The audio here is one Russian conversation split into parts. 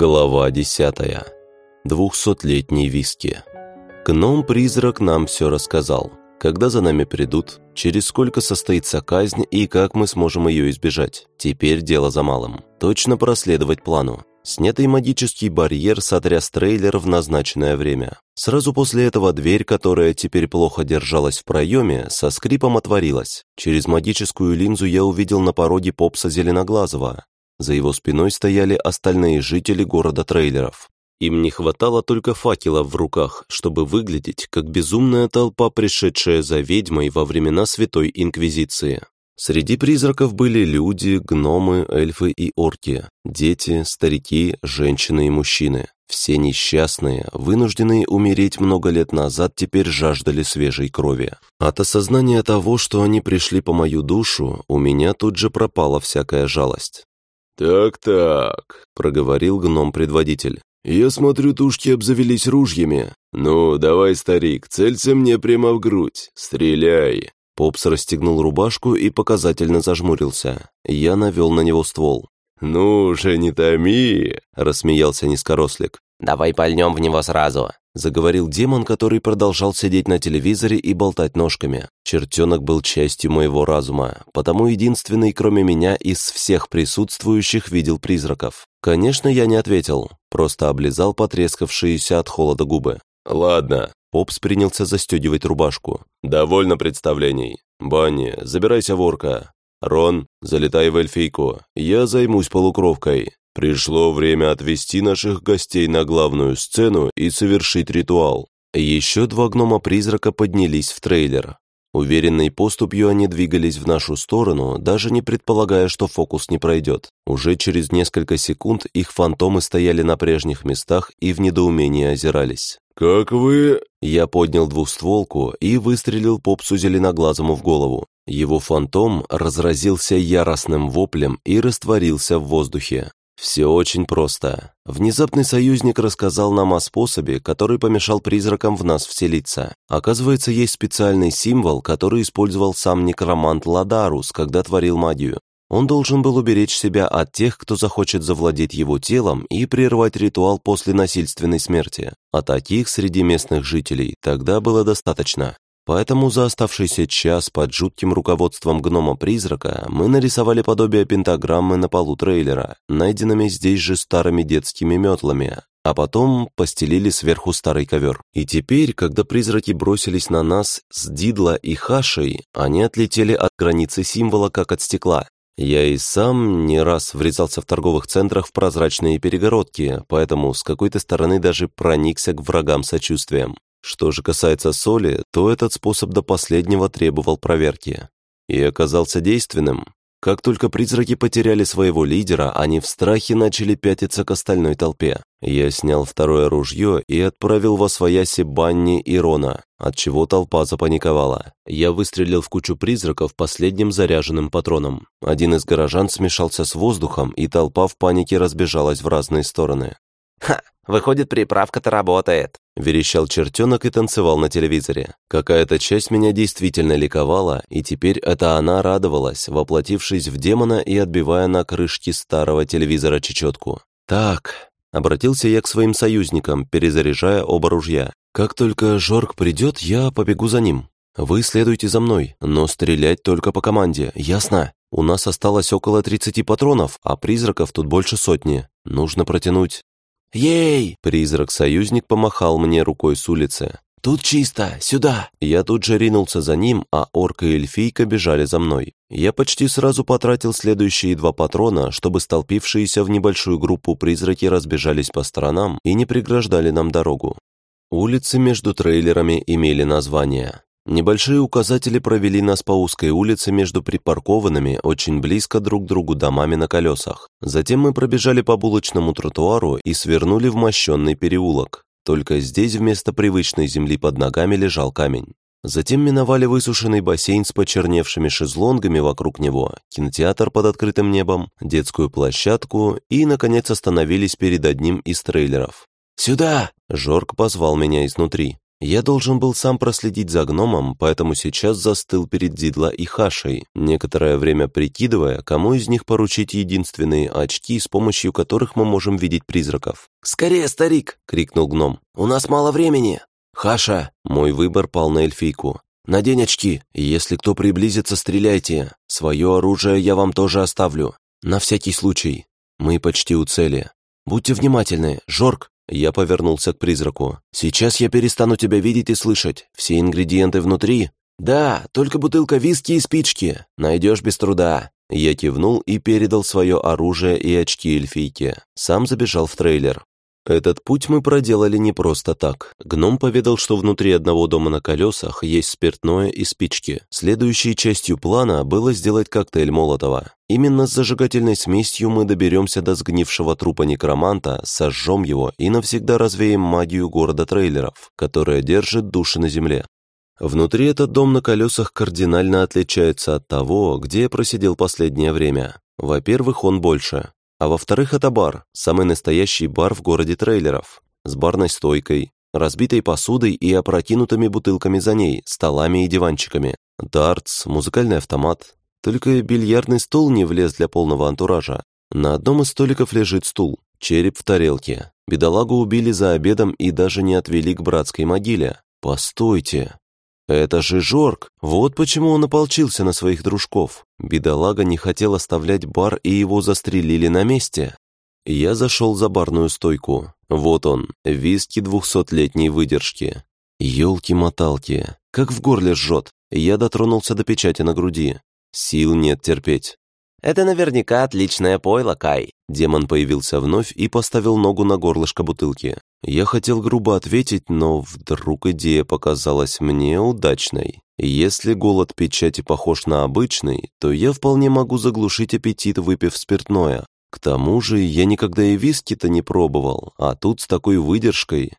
Глава десятая. Двухсотлетний виски. Гном-призрак нам все рассказал. Когда за нами придут, через сколько состоится казнь и как мы сможем ее избежать. Теперь дело за малым. Точно проследовать плану. Снятый магический барьер сотряс трейлер в назначенное время. Сразу после этого дверь, которая теперь плохо держалась в проеме, со скрипом отворилась. Через магическую линзу я увидел на пороге попса Зеленоглазого. За его спиной стояли остальные жители города трейлеров. Им не хватало только факелов в руках, чтобы выглядеть как безумная толпа, пришедшая за ведьмой во времена Святой Инквизиции. Среди призраков были люди, гномы, эльфы и орки, дети, старики, женщины и мужчины. Все несчастные, вынужденные умереть много лет назад, теперь жаждали свежей крови. От осознания того, что они пришли по мою душу, у меня тут же пропала всякая жалость. «Так-так», — проговорил гном-предводитель. «Я смотрю, тушки обзавелись ружьями. Ну, давай, старик, целься мне прямо в грудь. Стреляй». Попс расстегнул рубашку и показательно зажмурился. Я навел на него ствол. «Ну же, не томи!» – рассмеялся низкорослик. «Давай пальнем в него сразу!» Заговорил демон, который продолжал сидеть на телевизоре и болтать ножками. Чертенок был частью моего разума, потому единственный, кроме меня, из всех присутствующих видел призраков. Конечно, я не ответил, просто облизал потрескавшиеся от холода губы. «Ладно». Попс принялся застегивать рубашку. «Довольно представлений. Банни, забирайся ворка. Рон, залетай в эльфийку. Я займусь полукровкой. Пришло время отвести наших гостей на главную сцену и совершить ритуал. Еще два гнома-призрака поднялись в трейлер. Уверенной поступью они двигались в нашу сторону, даже не предполагая, что фокус не пройдет. Уже через несколько секунд их фантомы стояли на прежних местах и в недоумении озирались. «Как вы...» Я поднял двустволку и выстрелил попсу зеленоглазому в голову. Его фантом разразился яростным воплем и растворился в воздухе. Все очень просто. Внезапный союзник рассказал нам о способе, который помешал призракам в нас вселиться. Оказывается, есть специальный символ, который использовал сам некромант Ладарус, когда творил магию. Он должен был уберечь себя от тех, кто захочет завладеть его телом и прервать ритуал после насильственной смерти. А таких среди местных жителей тогда было достаточно. Поэтому за оставшийся час под жутким руководством гнома-призрака мы нарисовали подобие пентаграммы на полу трейлера, найденными здесь же старыми детскими метлами, а потом постелили сверху старый ковер. И теперь, когда призраки бросились на нас с Дидла и Хашей, они отлетели от границы символа, как от стекла. Я и сам не раз врезался в торговых центрах в прозрачные перегородки, поэтому с какой-то стороны даже проникся к врагам сочувствием. Что же касается соли, то этот способ до последнего требовал проверки. И оказался действенным. Как только призраки потеряли своего лидера, они в страхе начали пятиться к остальной толпе. Я снял второе ружье и отправил во свояси Банни и Рона, отчего толпа запаниковала. Я выстрелил в кучу призраков последним заряженным патроном. Один из горожан смешался с воздухом, и толпа в панике разбежалась в разные стороны. «Ха! Выходит, приправка-то работает!» Верещал чертенок и танцевал на телевизоре. Какая-то часть меня действительно ликовала, и теперь это она радовалась, воплотившись в демона и отбивая на крышке старого телевизора чечетку. «Так», — обратился я к своим союзникам, перезаряжая оба ружья. «Как только Жорк придет, я побегу за ним. Вы следуйте за мной, но стрелять только по команде, ясно? У нас осталось около 30 патронов, а призраков тут больше сотни. Нужно протянуть «Ей!» Призрак-союзник помахал мне рукой с улицы. «Тут чисто! Сюда!» Я тут же ринулся за ним, а орка и эльфийка бежали за мной. Я почти сразу потратил следующие два патрона, чтобы столпившиеся в небольшую группу призраки разбежались по сторонам и не преграждали нам дорогу. Улицы между трейлерами имели название. Небольшие указатели провели нас по узкой улице между припаркованными очень близко друг к другу домами на колесах. Затем мы пробежали по булочному тротуару и свернули в мощенный переулок. Только здесь вместо привычной земли под ногами лежал камень. Затем миновали высушенный бассейн с почерневшими шезлонгами вокруг него, кинотеатр под открытым небом, детскую площадку и, наконец, остановились перед одним из трейлеров. «Сюда!» – Жорк позвал меня изнутри. Я должен был сам проследить за гномом, поэтому сейчас застыл перед Дидла и Хашей, некоторое время прикидывая, кому из них поручить единственные очки, с помощью которых мы можем видеть призраков. «Скорее, старик!» — крикнул гном. «У нас мало времени!» «Хаша!» — мой выбор пал на эльфийку. «Надень очки, и если кто приблизится, стреляйте. Свое оружие я вам тоже оставлю. На всякий случай. Мы почти у цели. Будьте внимательны, Жорк!» Я повернулся к призраку. «Сейчас я перестану тебя видеть и слышать. Все ингредиенты внутри?» «Да, только бутылка виски и спички. Найдешь без труда». Я кивнул и передал свое оружие и очки эльфийке. Сам забежал в трейлер. Этот путь мы проделали не просто так. Гном поведал, что внутри одного дома на колесах есть спиртное и спички. Следующей частью плана было сделать коктейль Молотова. Именно с зажигательной смесью мы доберемся до сгнившего трупа некроманта, сожжем его и навсегда развеем магию города трейлеров, которая держит души на земле. Внутри этот дом на колесах кардинально отличается от того, где я просидел последнее время. Во-первых, он больше. А во-вторых, это бар, самый настоящий бар в городе трейлеров, с барной стойкой, разбитой посудой и опрокинутыми бутылками за ней, столами и диванчиками, дартс, музыкальный автомат. Только бильярдный стол не влез для полного антуража. На одном из столиков лежит стул, череп в тарелке. Бедолагу убили за обедом и даже не отвели к братской могиле. Постойте, это же Жорк! Вот почему он ополчился на своих дружков. Бедолага не хотел оставлять бар, и его застрелили на месте. Я зашел за барную стойку. Вот он, виски двухсотлетней выдержки. Ёлки-моталки, как в горле жжет. Я дотронулся до печати на груди. Сил нет терпеть. «Это наверняка отличное пойло, Кай». Демон появился вновь и поставил ногу на горлышко бутылки. Я хотел грубо ответить, но вдруг идея показалась мне удачной. Если голод печати похож на обычный, то я вполне могу заглушить аппетит, выпив спиртное. К тому же я никогда и виски-то не пробовал, а тут с такой выдержкой.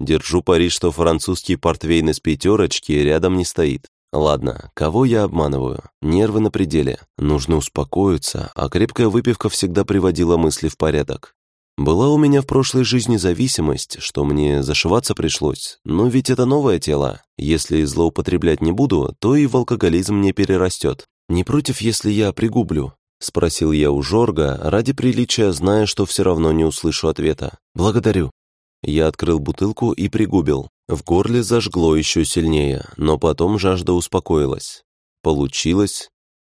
Держу пари, что французский портвейн из пятерочки рядом не стоит. Ладно, кого я обманываю? Нервы на пределе. Нужно успокоиться, а крепкая выпивка всегда приводила мысли в порядок. Была у меня в прошлой жизни зависимость, что мне зашиваться пришлось, но ведь это новое тело. Если злоупотреблять не буду, то и в алкоголизм не перерастет. Не против, если я пригублю? Спросил я у Жорга, ради приличия, зная, что все равно не услышу ответа. «Благодарю». Я открыл бутылку и пригубил. В горле зажгло еще сильнее, но потом жажда успокоилась. Получилось.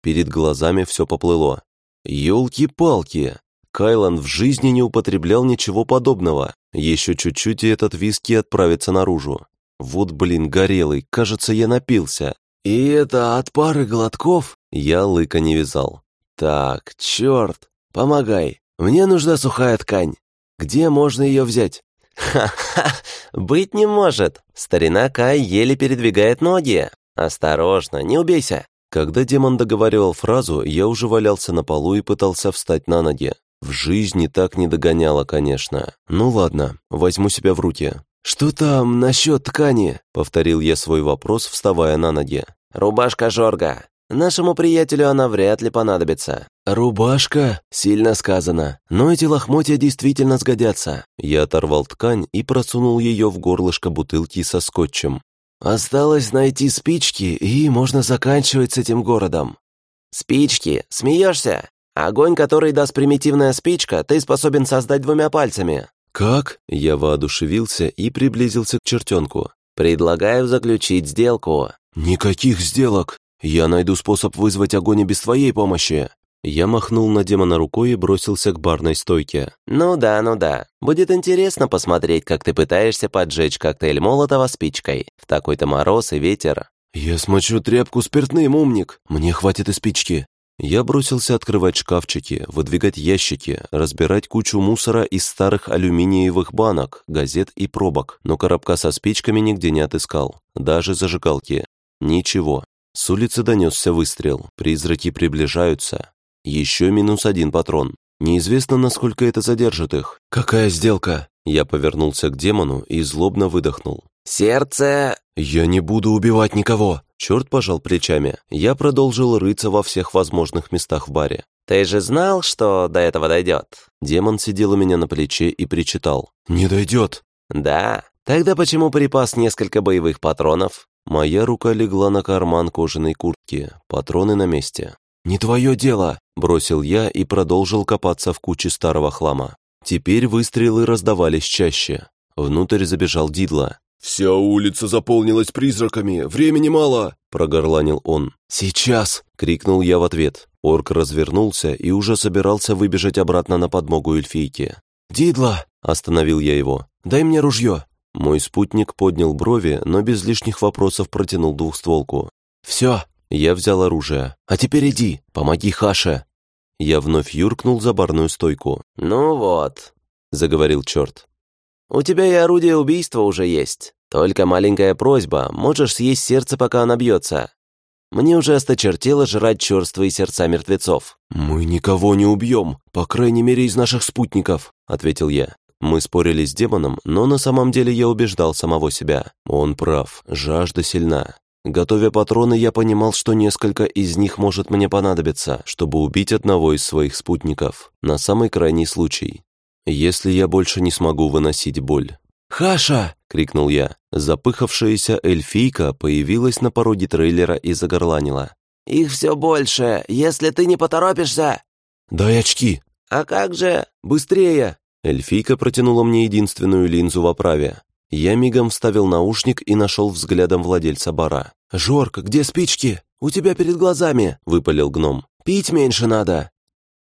Перед глазами все поплыло. «Елки-палки! Кайлан в жизни не употреблял ничего подобного. Еще чуть-чуть, и этот виски отправится наружу. Вот, блин, горелый, кажется, я напился. И это от пары глотков? Я лыка не вязал. Так, черт, помогай. Мне нужна сухая ткань. Где можно ее взять? «Ха-ха! Быть не может! Старина Кай еле передвигает ноги! Осторожно, не убейся!» Когда демон договаривал фразу, я уже валялся на полу и пытался встать на ноги. В жизни так не догоняло, конечно. Ну ладно, возьму себя в руки. «Что там насчет ткани?» — повторил я свой вопрос, вставая на ноги. «Рубашка Жорга. Нашему приятелю она вряд ли понадобится». «Рубашка?» — сильно сказано. «Но эти лохмотья действительно сгодятся». Я оторвал ткань и просунул ее в горлышко бутылки со скотчем. «Осталось найти спички, и можно заканчивать с этим городом». «Спички? Смеешься? Огонь, который даст примитивная спичка, ты способен создать двумя пальцами». «Как?» Я воодушевился и приблизился к чертенку. «Предлагаю заключить сделку». «Никаких сделок! Я найду способ вызвать огонь и без твоей помощи!» Я махнул на демона рукой и бросился к барной стойке. «Ну да, ну да. Будет интересно посмотреть, как ты пытаешься поджечь коктейль Молотова спичкой. В такой-то мороз и ветер». «Я смочу тряпку спиртным, умник. Мне хватит и спички». Я бросился открывать шкафчики, выдвигать ящики, разбирать кучу мусора из старых алюминиевых банок, газет и пробок, но коробка со спичками нигде не отыскал, даже зажигалки. Ничего. С улицы донесся выстрел, призраки приближаются. Еще минус один патрон. Неизвестно, насколько это задержит их. «Какая сделка?» Я повернулся к демону и злобно выдохнул. «Сердце...» «Я не буду убивать никого!» Черт пожал плечами. Я продолжил рыться во всех возможных местах в баре. «Ты же знал, что до этого дойдет?» Демон сидел у меня на плече и причитал. «Не дойдет!» «Да, Тогда почему припас несколько боевых патронов? Моя рука легла на карман кожаной куртки, патроны на месте. «Не твое дело!» – бросил я и продолжил копаться в куче старого хлама. Теперь выстрелы раздавались чаще. Внутрь забежал Дидло. «Вся улица заполнилась призраками, времени мало!» – прогорланил он. «Сейчас!» – крикнул я в ответ. Орк развернулся и уже собирался выбежать обратно на подмогу эльфийке. «Дидло!» – остановил я его. «Дай мне ружье!» Мой спутник поднял брови, но без лишних вопросов протянул двухстволку. «Все!» Я взял оружие. «А теперь иди, помоги Хаше!» Я вновь юркнул за барную стойку. «Ну вот», — заговорил черт. «У тебя и орудие убийства уже есть. Только маленькая просьба, можешь съесть сердце, пока оно бьется. Мне уже осточертело жрать черствые сердца мертвецов». «Мы никого не убьем, по крайней мере, из наших спутников», — ответил я. Мы спорили с демоном, но на самом деле я убеждал самого себя. Он прав, жажда сильна. Готовя патроны, я понимал, что несколько из них может мне понадобиться, чтобы убить одного из своих спутников, на самый крайний случай. Если я больше не смогу выносить боль. «Хаша!» — крикнул я. Запыхавшаяся эльфийка появилась на пороге трейлера и загорланила. «Их все больше, если ты не поторопишься!» «Дай очки!» «А как же?» «Быстрее!» Эльфийка протянула мне единственную линзу в оправе. Я мигом вставил наушник и нашел взглядом владельца бара. «Жорк, где спички? У тебя перед глазами!» — выпалил гном. «Пить меньше надо!»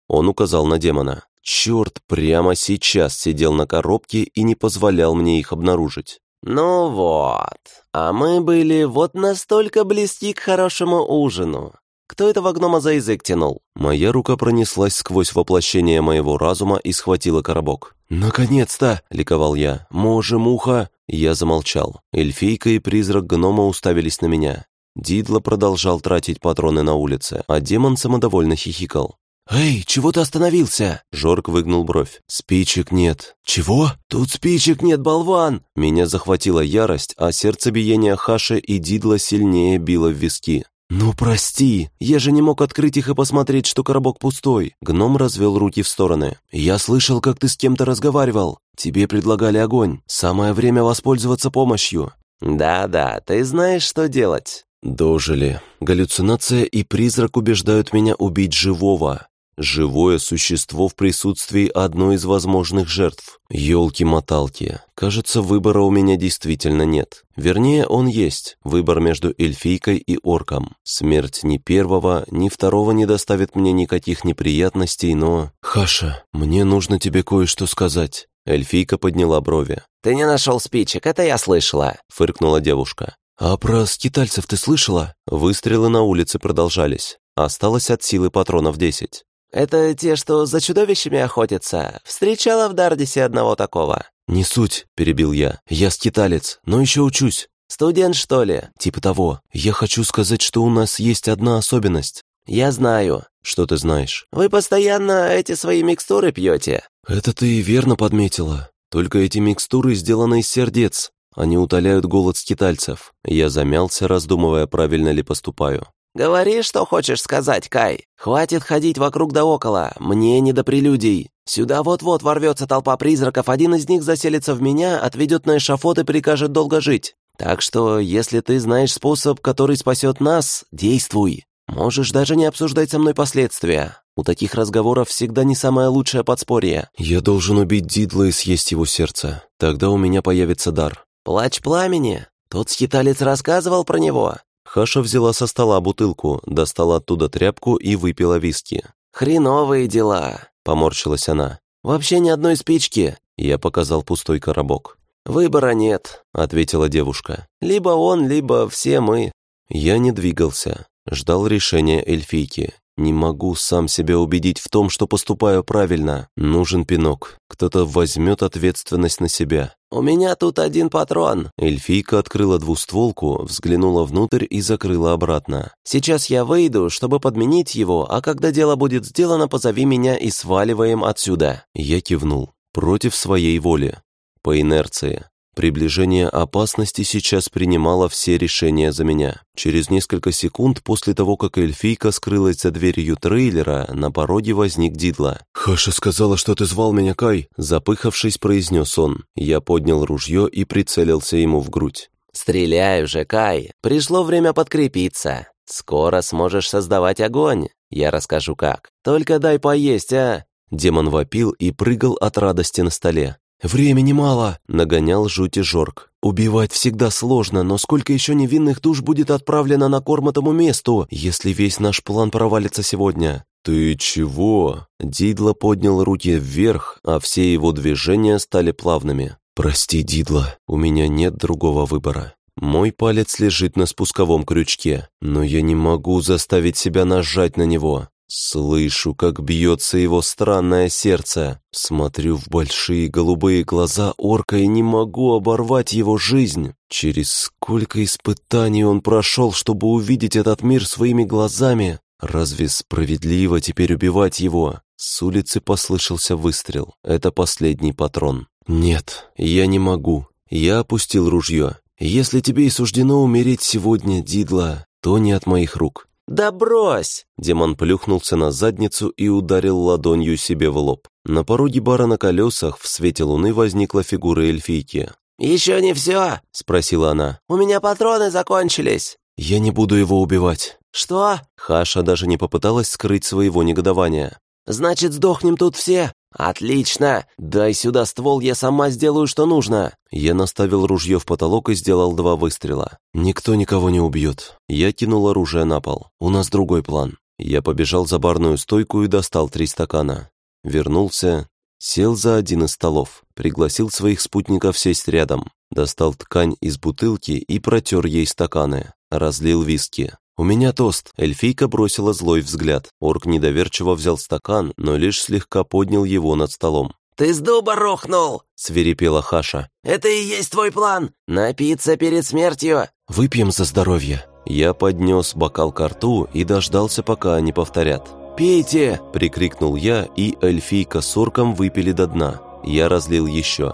Он указал на демона. Черт, прямо сейчас сидел на коробке и не позволял мне их обнаружить. «Ну вот, а мы были вот настолько близки к хорошему ужину. Кто этого гнома за язык тянул?» Моя рука пронеслась сквозь воплощение моего разума и схватила коробок. «Наконец-то!» — ликовал я. «Може, муха!» Я замолчал. Эльфийка и призрак гнома уставились на меня. Дидло продолжал тратить патроны на улице, а демон самодовольно хихикал. «Эй, чего ты остановился?» Жорк выгнул бровь. «Спичек нет». «Чего? Тут спичек нет, болван!» Меня захватила ярость, а сердцебиение Хаши и Дидла сильнее било в виски. «Ну, прости, я же не мог открыть их и посмотреть, что коробок пустой». Гном развел руки в стороны. «Я слышал, как ты с кем-то разговаривал. Тебе предлагали огонь. Самое время воспользоваться помощью». «Да-да, ты знаешь, что делать». Дожили. Галлюцинация и призрак убеждают меня убить живого. Живое существо в присутствии одной из возможных жертв. Ёлки-моталки. Кажется, выбора у меня действительно нет. Вернее, он есть. Выбор между эльфийкой и орком. Смерть ни первого, ни второго не доставит мне никаких неприятностей, но... «Хаша, мне нужно тебе кое-что сказать». Эльфийка подняла брови. «Ты не нашел спичек, это я слышала», — фыркнула девушка. «А про скитальцев ты слышала?» Выстрелы на улице продолжались. Осталось от силы патронов десять. «Это те, что за чудовищами охотятся. Встречала в Дардисе одного такого». «Не суть», — перебил я. «Я скиталец, но еще учусь». «Студент, что ли?» «Типа того. Я хочу сказать, что у нас есть одна особенность». «Я знаю». «Что ты знаешь?» «Вы постоянно эти свои микстуры пьете». «Это ты верно подметила. Только эти микстуры сделаны из сердец. Они утоляют голод скитальцев». Я замялся, раздумывая, правильно ли поступаю. «Говори, что хочешь сказать, Кай. Хватит ходить вокруг да около, мне не до прелюдий. Сюда вот-вот ворвется толпа призраков, один из них заселится в меня, отведет на эшафот и прикажет долго жить. Так что, если ты знаешь способ, который спасет нас, действуй. Можешь даже не обсуждать со мной последствия. У таких разговоров всегда не самое лучшее подспорье. Я должен убить Дидла и съесть его сердце. Тогда у меня появится дар. Плач пламени? Тот скиталец рассказывал про него. Хаша взяла со стола бутылку, достала оттуда тряпку и выпила виски. «Хреновые дела», — поморщилась она. «Вообще ни одной спички». Я показал пустой коробок. «Выбора нет», — ответила девушка. «Либо он, либо все мы». Я не двигался, ждал решения эльфийки. Не могу сам себя убедить в том, что поступаю правильно. Нужен пинок. Кто-то возьмет ответственность на себя. «У меня тут один патрон». Эльфийка открыла двустволку, взглянула внутрь и закрыла обратно. «Сейчас я выйду, чтобы подменить его, а когда дело будет сделано, позови меня и сваливаем отсюда». Я кивнул. Против своей воли. По инерции. Приближение опасности сейчас принимало все решения за меня. Через несколько секунд после того, как эльфийка скрылась за дверью трейлера, на пороге возник Дидла. «Хаша сказала, что ты звал меня, Кай!» Запыхавшись, произнес он. Я поднял ружье и прицелился ему в грудь. «Стреляй уже, Кай! Пришло время подкрепиться. Скоро сможешь создавать огонь. Я расскажу как. Только дай поесть, а!» Демон вопил и прыгал от радости на столе. «Времени мало!» — нагонял жути Жорк. «Убивать всегда сложно, но сколько еще невинных душ будет отправлено на корм этому месту, если весь наш план провалится сегодня?» «Ты чего?» Дидло поднял руки вверх, а все его движения стали плавными. «Прости, Дидло, у меня нет другого выбора. Мой палец лежит на спусковом крючке, но я не могу заставить себя нажать на него. Слышу, как бьется его странное сердце. Смотрю в большие голубые глаза орка и не могу оборвать его жизнь. Через сколько испытаний он прошел, чтобы увидеть этот мир своими глазами. Разве справедливо теперь убивать его? С улицы послышался выстрел. Это последний патрон. Нет, я не могу. Я опустил ружье. Если тебе и суждено умереть сегодня, Дидла, то не от моих рук. «Да брось!» Демон плюхнулся на задницу и ударил ладонью себе в лоб. На пороге бара на колесах в свете луны возникла фигура эльфийки. «Еще не все?» – спросила она. «У меня патроны закончились». «Я не буду его убивать». «Что?» Хаша даже не попыталась скрыть своего негодования. «Значит, сдохнем тут все?» «Отлично! Дай сюда ствол, я сама сделаю, что нужно!» Я наставил ружье в потолок и сделал два выстрела. «Никто никого не убьет». Я кинул оружие на пол. «У нас другой план». Я побежал за барную стойку и достал три стакана. Вернулся, сел за один из столов, пригласил своих спутников сесть рядом, достал ткань из бутылки и протер ей стаканы, разлил виски. «У меня тост!» Эльфийка бросила злой взгляд. Орк недоверчиво взял стакан, но лишь слегка поднял его над столом. «Ты с дуба рухнул!» — свирепела Хаша. «Это и есть твой план! Напиться перед смертью!» «Выпьем за здоровье!» Я поднес бокал к рту и дождался, пока они повторят. «Пейте!» — прикрикнул я, и эльфийка с орком выпили до дна. Я разлил еще.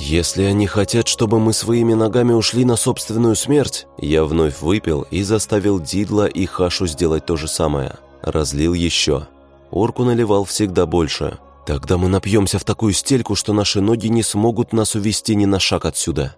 «Если они хотят, чтобы мы своими ногами ушли на собственную смерть...» Я вновь выпил и заставил Дидла и Хашу сделать то же самое. Разлил еще. Орку наливал всегда больше. «Тогда мы напьемся в такую стельку, что наши ноги не смогут нас увести ни на шаг отсюда».